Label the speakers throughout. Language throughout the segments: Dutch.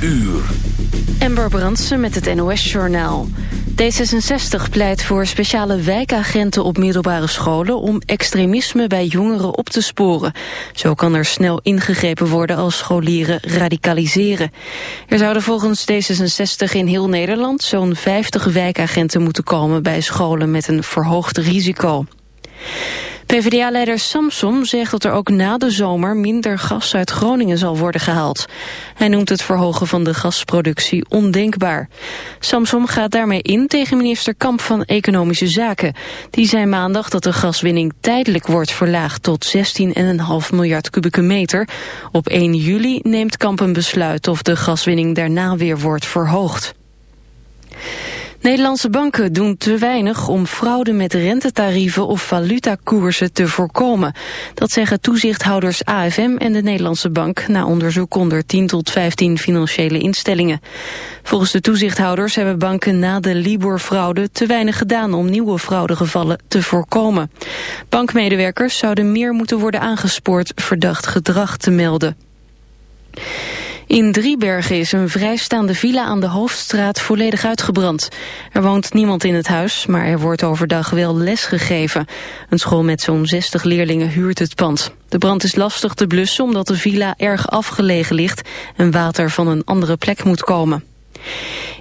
Speaker 1: uur.
Speaker 2: Ember Brandsen met het NOS-journaal. D66 pleit voor speciale wijkagenten op middelbare scholen... om extremisme bij jongeren op te sporen. Zo kan er snel ingegrepen worden als scholieren radicaliseren. Er zouden volgens D66 in heel Nederland... zo'n 50 wijkagenten moeten komen bij scholen met een verhoogd risico. PvdA-leider Samson zegt dat er ook na de zomer minder gas uit Groningen zal worden gehaald. Hij noemt het verhogen van de gasproductie ondenkbaar. Samson gaat daarmee in tegen minister Kamp van Economische Zaken. Die zei maandag dat de gaswinning tijdelijk wordt verlaagd tot 16,5 miljard kubieke meter. Op 1 juli neemt Kamp een besluit of de gaswinning daarna weer wordt verhoogd. Nederlandse banken doen te weinig om fraude met rentetarieven of valutakoersen te voorkomen. Dat zeggen toezichthouders AFM en de Nederlandse Bank na onderzoek onder 10 tot 15 financiële instellingen. Volgens de toezichthouders hebben banken na de Libor-fraude te weinig gedaan om nieuwe fraudegevallen te voorkomen. Bankmedewerkers zouden meer moeten worden aangespoord verdacht gedrag te melden. In Driebergen is een vrijstaande villa aan de Hoofdstraat volledig uitgebrand. Er woont niemand in het huis, maar er wordt overdag wel les gegeven. Een school met zo'n 60 leerlingen huurt het pand. De brand is lastig te blussen omdat de villa erg afgelegen ligt... en water van een andere plek moet komen.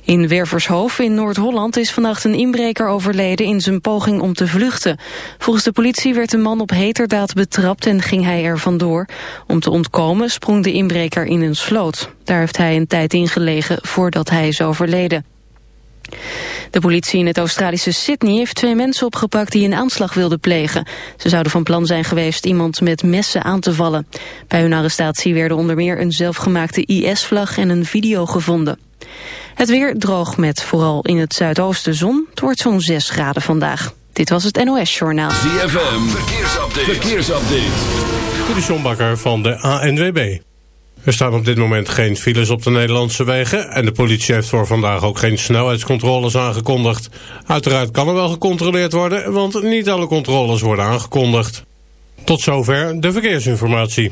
Speaker 2: In Wervershoofd in Noord-Holland is vannacht een inbreker overleden in zijn poging om te vluchten. Volgens de politie werd de man op heterdaad betrapt en ging hij er vandoor. Om te ontkomen sprong de inbreker in een sloot. Daar heeft hij een tijd in gelegen voordat hij is overleden. De politie in het Australische Sydney heeft twee mensen opgepakt die een aanslag wilden plegen. Ze zouden van plan zijn geweest iemand met messen aan te vallen. Bij hun arrestatie werden onder meer een zelfgemaakte IS-vlag en een video gevonden. Het weer droog met vooral in het zuidoosten zon. Het wordt zo'n 6 graden vandaag. Dit was het NOS Journaal.
Speaker 1: ZFM, verkeersupdate. verkeersupdate.
Speaker 3: De van de ANWB. Er staan op dit moment geen files op de Nederlandse wegen... en de politie heeft voor vandaag ook geen snelheidscontroles aangekondigd. Uiteraard kan er wel gecontroleerd worden... want niet alle controles worden aangekondigd. Tot zover de verkeersinformatie.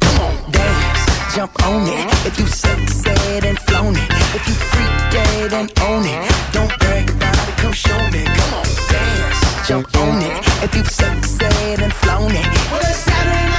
Speaker 4: Come on, dance, jump on it. If you sexed and flown it, if you freak dead and own it, don't break about it. Come show me. Come on, dance, jump on it. If you sexed and flown it, well it's Saturday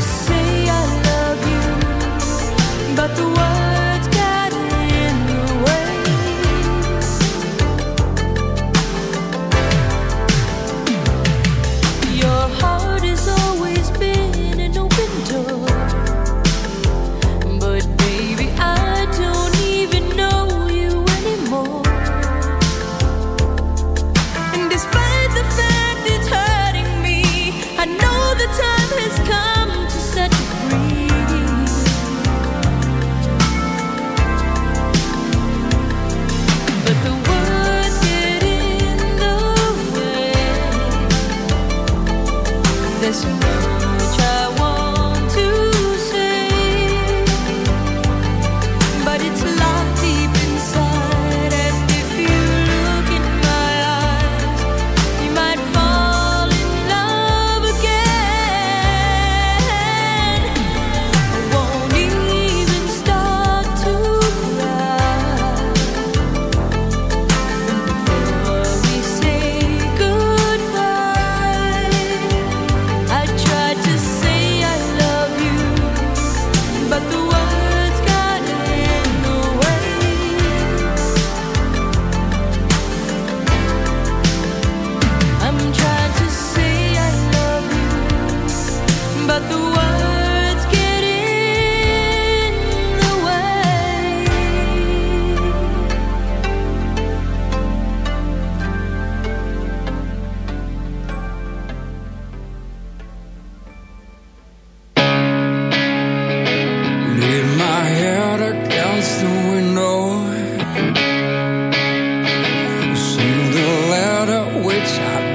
Speaker 4: say
Speaker 5: I love you, but the
Speaker 6: world.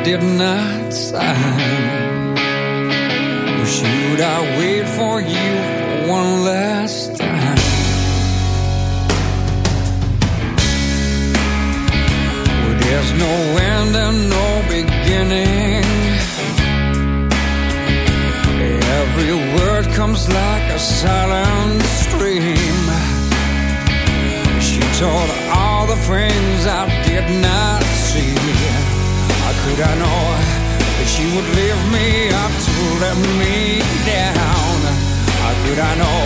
Speaker 6: did not sign. Or should I wait for you for one last time? Well, there's no end and no beginning. Every word comes like a silent stream. She told all the things I did not could I know that she would lift me up to let me down? How could I know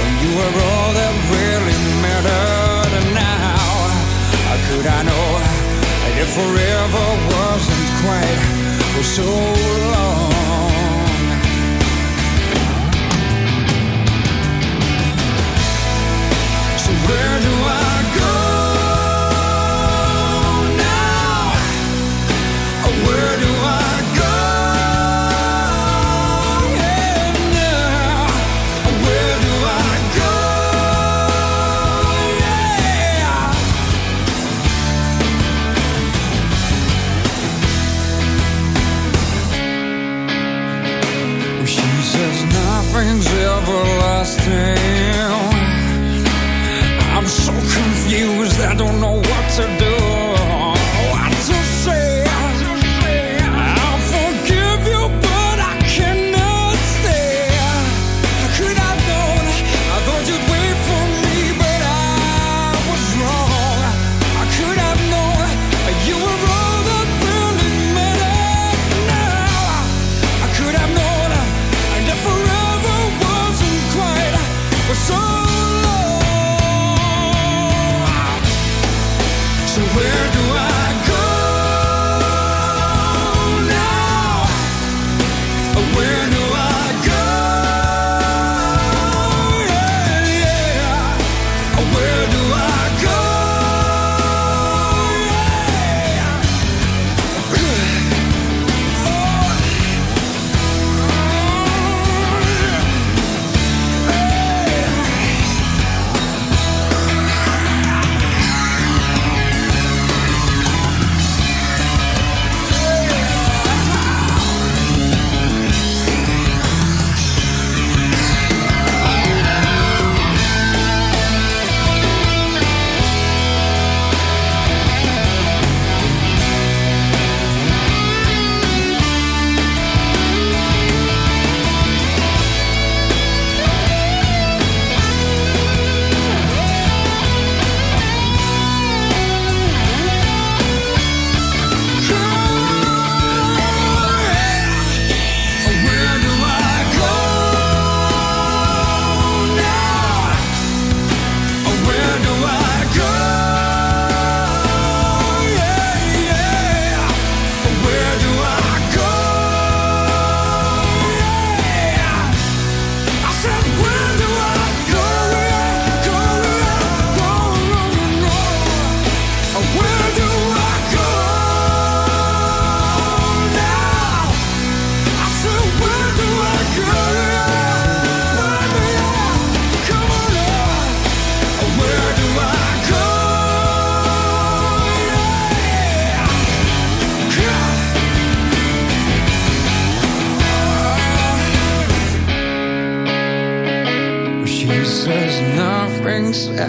Speaker 6: when you were all that really mattered now? How could I know that forever wasn't quite for so long?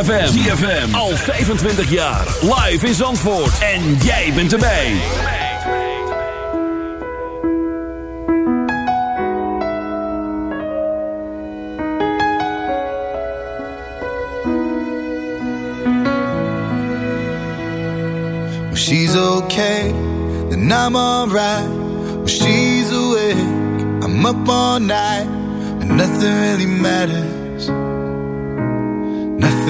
Speaker 7: ZFM. ZFM. Al 25 jaar. Live in Zandvoort. En jij bent erbij.
Speaker 8: When she's okay, then I'm alright. When she's awake, I'm up all night. And nothing really matters.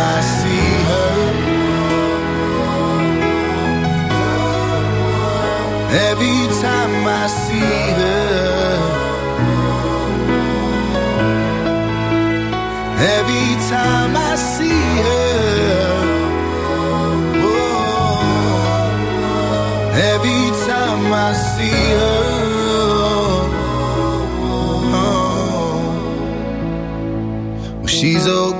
Speaker 8: I see her. Every time I see her. Every time I see her. Oh, every time I see her. Oh, she's okay,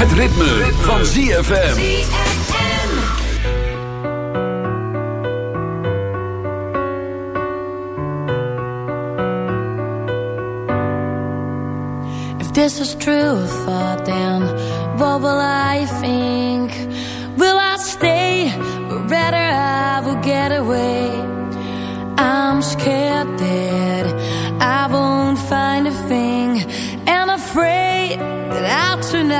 Speaker 7: Het ritme, ritme. van ZFM.
Speaker 5: If this is true, for them, what will I think? Will I stay, or rather I will get away? I'm scared.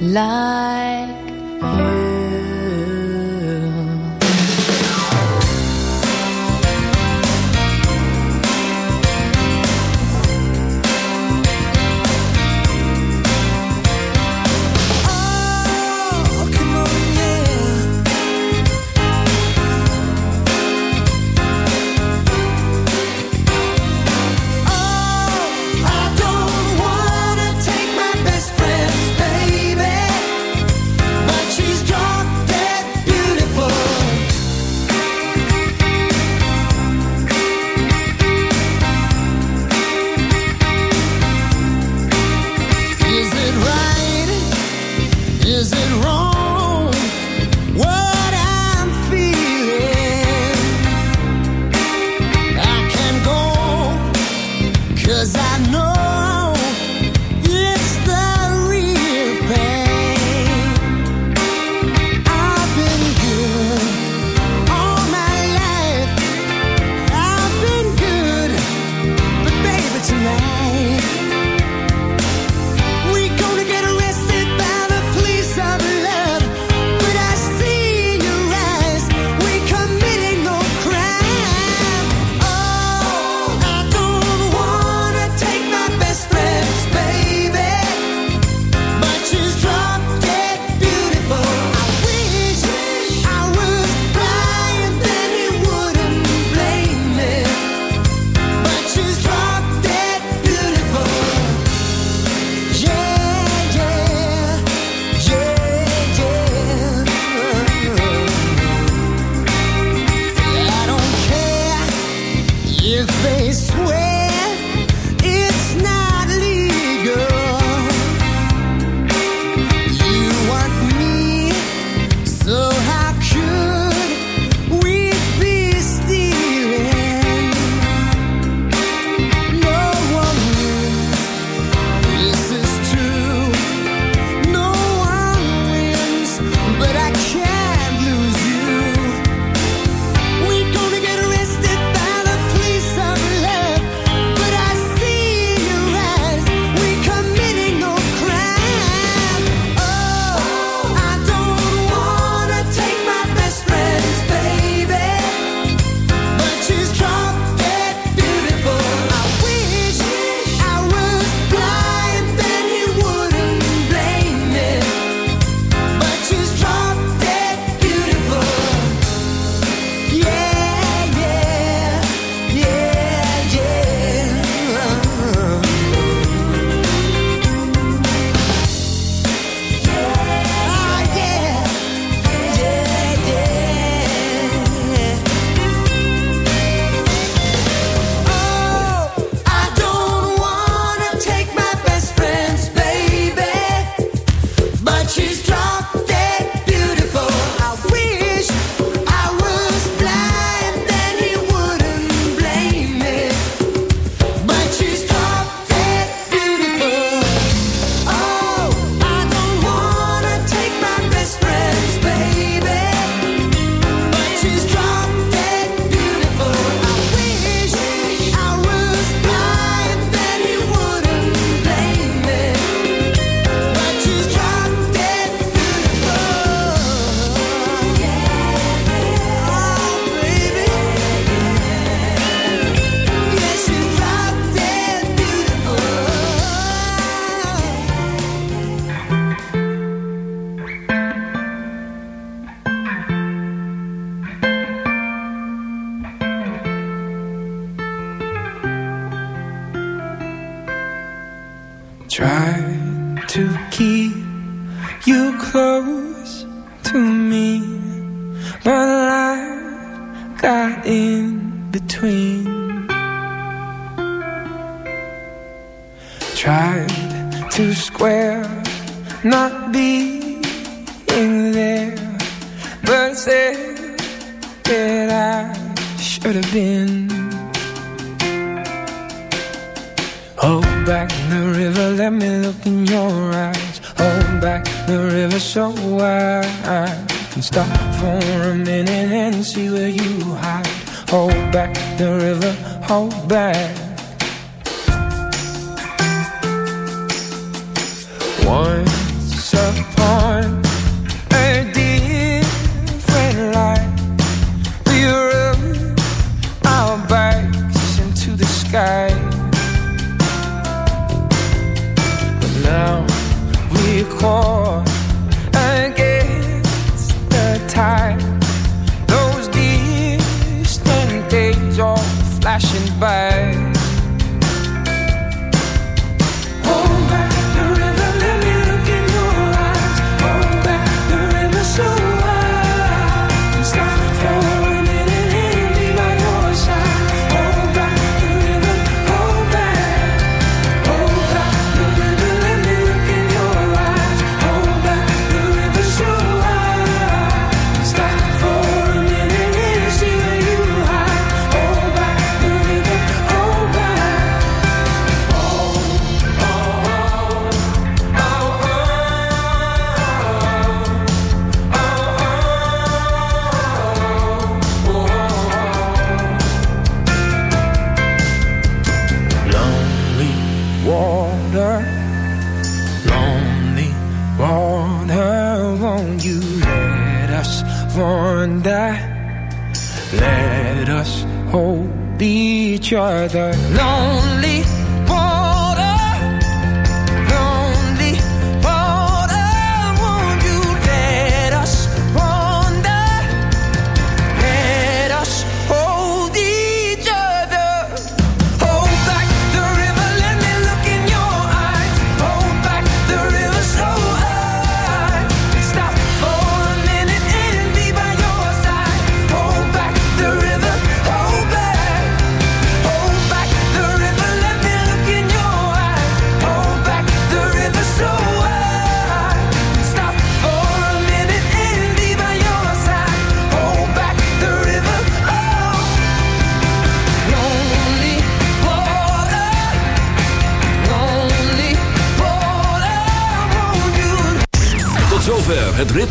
Speaker 5: Like you.